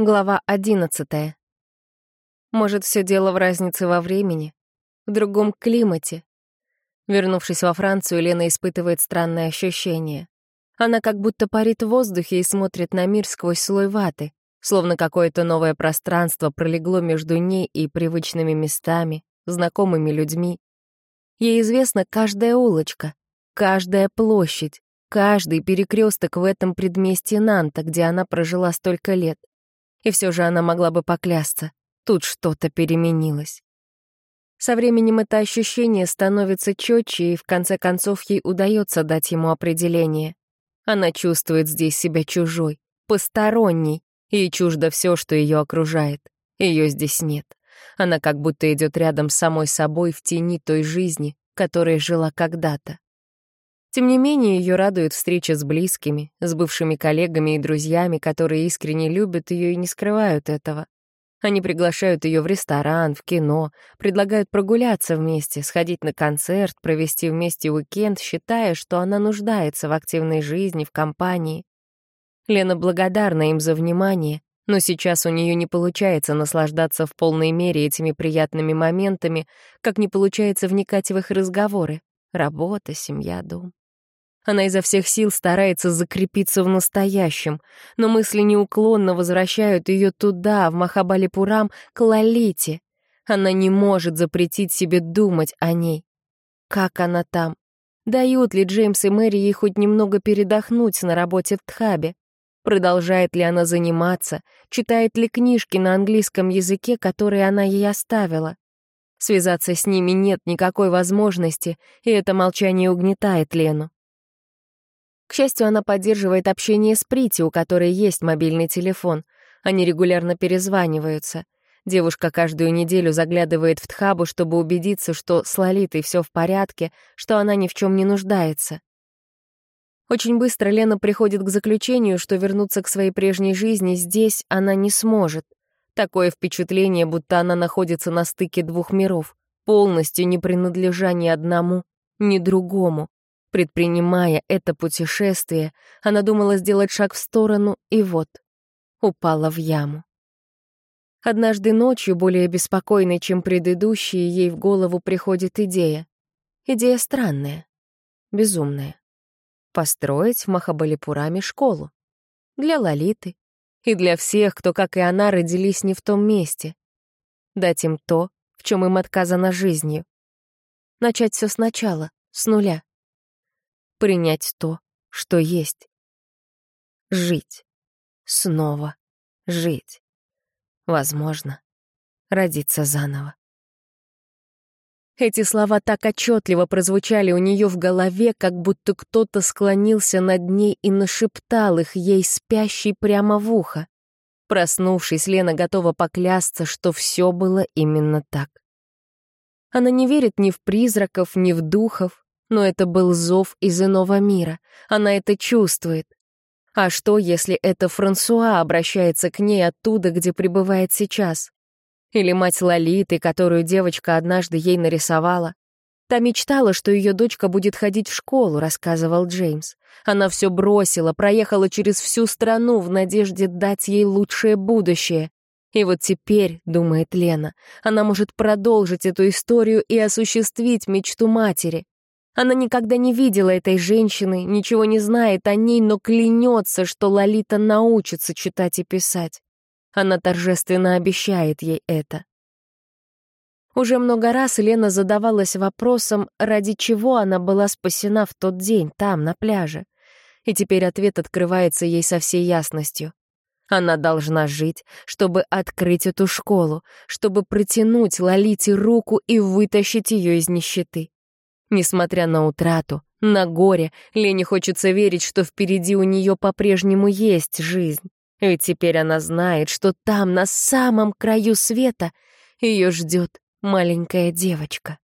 Глава одиннадцатая. Может, все дело в разнице во времени, в другом климате. Вернувшись во Францию, Лена испытывает странное ощущение. Она как будто парит в воздухе и смотрит на мир сквозь слой ваты, словно какое-то новое пространство пролегло между ней и привычными местами, знакомыми людьми. Ей известна каждая улочка, каждая площадь, каждый перекресток в этом предместье Нанта, где она прожила столько лет. И все же она могла бы поклясться. Тут что-то переменилось. Со временем это ощущение становится четче, и в конце концов ей удается дать ему определение. Она чувствует здесь себя чужой, посторонней, и чуждо все, что ее окружает. Ее здесь нет. Она как будто идет рядом с самой собой в тени той жизни, которой жила когда-то. Тем не менее, ее радует встреча с близкими, с бывшими коллегами и друзьями, которые искренне любят ее и не скрывают этого. Они приглашают ее в ресторан, в кино, предлагают прогуляться вместе, сходить на концерт, провести вместе уикенд, считая, что она нуждается в активной жизни, в компании. Лена благодарна им за внимание, но сейчас у нее не получается наслаждаться в полной мере этими приятными моментами, как не получается вникать в их разговоры. Работа, семья, дом. Она изо всех сил старается закрепиться в настоящем, но мысли неуклонно возвращают ее туда, в Махабалипурам, к Лолите. Она не может запретить себе думать о ней. Как она там? Дают ли Джеймс и Мэри ей хоть немного передохнуть на работе в Тхабе? Продолжает ли она заниматься? Читает ли книжки на английском языке, которые она ей оставила? Связаться с ними нет никакой возможности, и это молчание угнетает Лену. К счастью, она поддерживает общение с Прити, у которой есть мобильный телефон. Они регулярно перезваниваются. Девушка каждую неделю заглядывает в Тхабу, чтобы убедиться, что с Лолитой все в порядке, что она ни в чем не нуждается. Очень быстро Лена приходит к заключению, что вернуться к своей прежней жизни здесь она не сможет. Такое впечатление, будто она находится на стыке двух миров, полностью не принадлежа ни одному, ни другому. Предпринимая это путешествие, она думала сделать шаг в сторону, и вот, упала в яму. Однажды ночью, более беспокойной, чем предыдущие, ей в голову приходит идея. Идея странная, безумная. Построить в Махабалипураме школу. Для Лолиты и для всех, кто, как и она, родились не в том месте. Дать им то, в чем им отказано жизнью. Начать все сначала, с нуля принять то, что есть. Жить. Снова жить. Возможно, родиться заново. Эти слова так отчетливо прозвучали у нее в голове, как будто кто-то склонился над ней и нашептал их ей спящей прямо в ухо. Проснувшись, Лена готова поклясться, что все было именно так. Она не верит ни в призраков, ни в духов, но это был зов из иного мира. Она это чувствует. А что, если это Франсуа обращается к ней оттуда, где пребывает сейчас? Или мать Лолиты, которую девочка однажды ей нарисовала? Та мечтала, что ее дочка будет ходить в школу, рассказывал Джеймс. Она все бросила, проехала через всю страну в надежде дать ей лучшее будущее. И вот теперь, думает Лена, она может продолжить эту историю и осуществить мечту матери. Она никогда не видела этой женщины, ничего не знает о ней, но клянется, что Лолита научится читать и писать. Она торжественно обещает ей это. Уже много раз Лена задавалась вопросом, ради чего она была спасена в тот день, там, на пляже. И теперь ответ открывается ей со всей ясностью. Она должна жить, чтобы открыть эту школу, чтобы протянуть Лолите руку и вытащить ее из нищеты. Несмотря на утрату, на горе, Лене хочется верить, что впереди у нее по-прежнему есть жизнь. Ведь теперь она знает, что там, на самом краю света, ее ждет маленькая девочка.